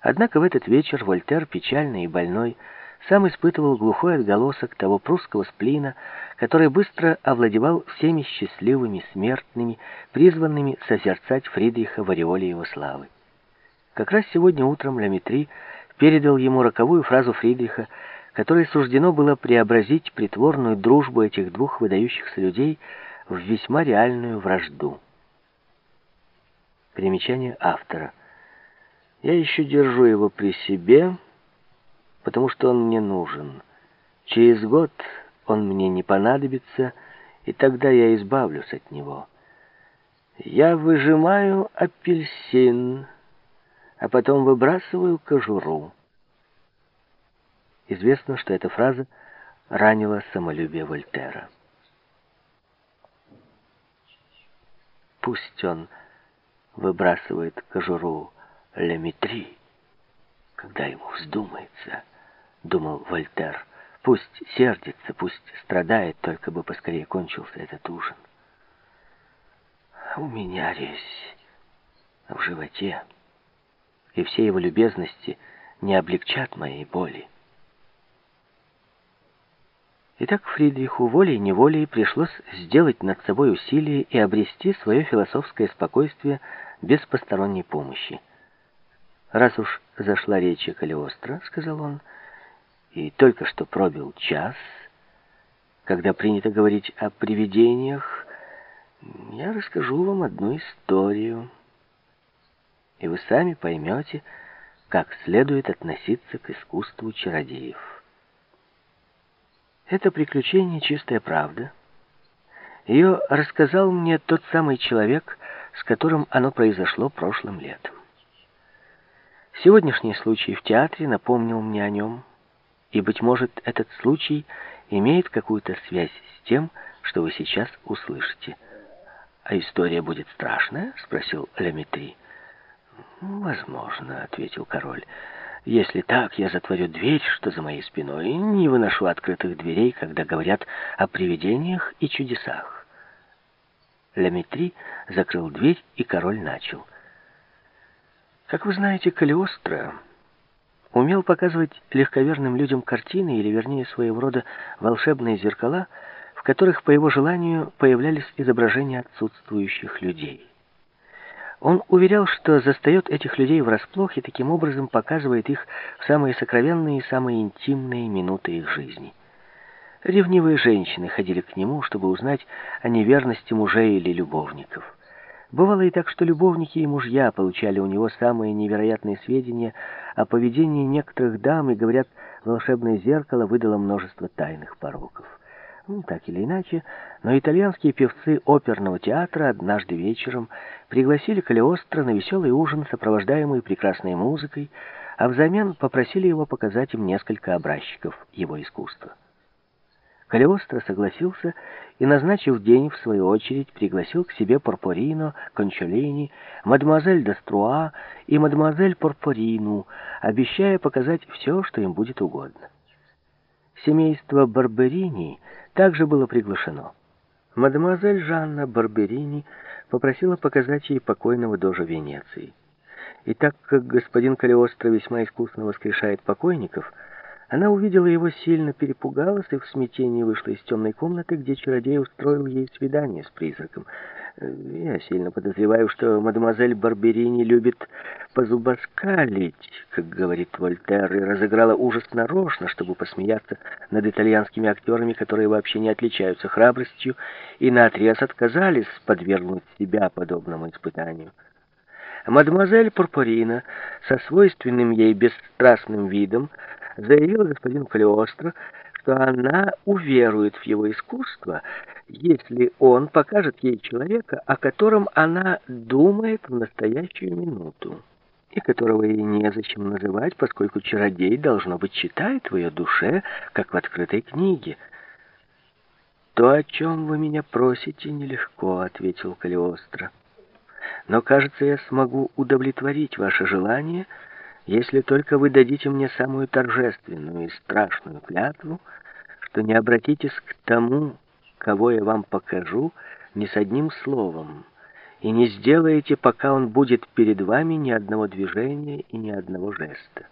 Однако в этот вечер Вольтер, печальный и больной, сам испытывал глухой отголосок того прусского сплина, который быстро овладевал всеми счастливыми смертными, призванными созерцать Фридриха в ореоле его славы. Как раз сегодня утром Ламетри передал ему роковую фразу Фридриха, которой суждено было преобразить притворную дружбу этих двух выдающихся людей в весьма реальную вражду. Примечание автора. «Я еще держу его при себе», потому что он мне нужен. Через год он мне не понадобится, и тогда я избавлюсь от него. Я выжимаю апельсин, а потом выбрасываю кожуру. Известно, что эта фраза ранила самолюбие Вольтера. Пусть он выбрасывает кожуру Лемитри, когда ему вздумается —— думал Вольтер. «Пусть сердится, пусть страдает, только бы поскорее кончился этот ужин. У меня резь в животе, и все его любезности не облегчат моей боли». Итак, Фридриху волей-неволей пришлось сделать над собой усилие и обрести свое философское спокойствие без посторонней помощи. «Раз уж зашла речь о Калиостро, — сказал он, — и только что пробил час, когда принято говорить о привидениях, я расскажу вам одну историю, и вы сами поймете, как следует относиться к искусству чародеев. Это приключение чистая правда. Ее рассказал мне тот самый человек, с которым оно произошло прошлым летом. Сегодняшний случай в театре напомнил мне о нем, и, быть может, этот случай имеет какую-то связь с тем, что вы сейчас услышите. «А история будет страшная?» — спросил Леметри. «Возможно», — ответил король. «Если так, я затворю дверь, что за моей спиной, не выношу открытых дверей, когда говорят о привидениях и чудесах». Леметри закрыл дверь, и король начал. «Как вы знаете, Калиостро умел показывать легковерным людям картины, или вернее своего рода волшебные зеркала, в которых по его желанию появлялись изображения отсутствующих людей. Он уверял, что застает этих людей врасплох и таким образом показывает их в самые сокровенные и самые интимные минуты их жизни. Ревнивые женщины ходили к нему, чтобы узнать о неверности мужей или любовников. Бывало и так, что любовники и мужья получали у него самые невероятные сведения о поведении некоторых дам и, говорят, волшебное зеркало выдало множество тайных пороков. Ну, так или иначе, но итальянские певцы оперного театра однажды вечером пригласили Калиостро на веселый ужин, сопровождаемый прекрасной музыкой, а взамен попросили его показать им несколько образчиков его искусства. Калиостро согласился и, назначив день, в свою очередь, пригласил к себе Порпорино, Кончолини, мадемуазель Деструа и мадемуазель Порпорину, обещая показать все, что им будет угодно. Семейство Барберини также было приглашено. Мадемуазель Жанна Барберини попросила показать ей покойного дожа Венеции. И так как господин Калиостро весьма искусно воскрешает покойников, она увидела его, сильно перепугалась и в смятении вышла из темной комнаты, где чародей устроил ей свидание с призраком. Я сильно подозреваю, что мадемуазель Барберини любит позубоскалить, как говорит Вольтер, и разыграла ужас нарочно, чтобы посмеяться над итальянскими актерами, которые вообще не отличаются храбростью и наотрез отказались подвергнуть себя подобному испытанию. Мадемуазель Пурпурина со свойственным ей бесстрастным видом заявила господину Калиостро, что она уверует в его искусство, если он покажет ей человека, о котором она думает в настоящую минуту, и которого ей незачем называть, поскольку чародей, должно быть, читает в ее душе, как в открытой книге. «То, о чем вы меня просите, нелегко», — ответил Калиостро. «Но, кажется, я смогу удовлетворить ваше желание», — если только вы дадите мне самую торжественную и страшную клятву, что не обратитесь к тому, кого я вам покажу, ни с одним словом, и не сделаете, пока он будет перед вами ни одного движения и ни одного жеста.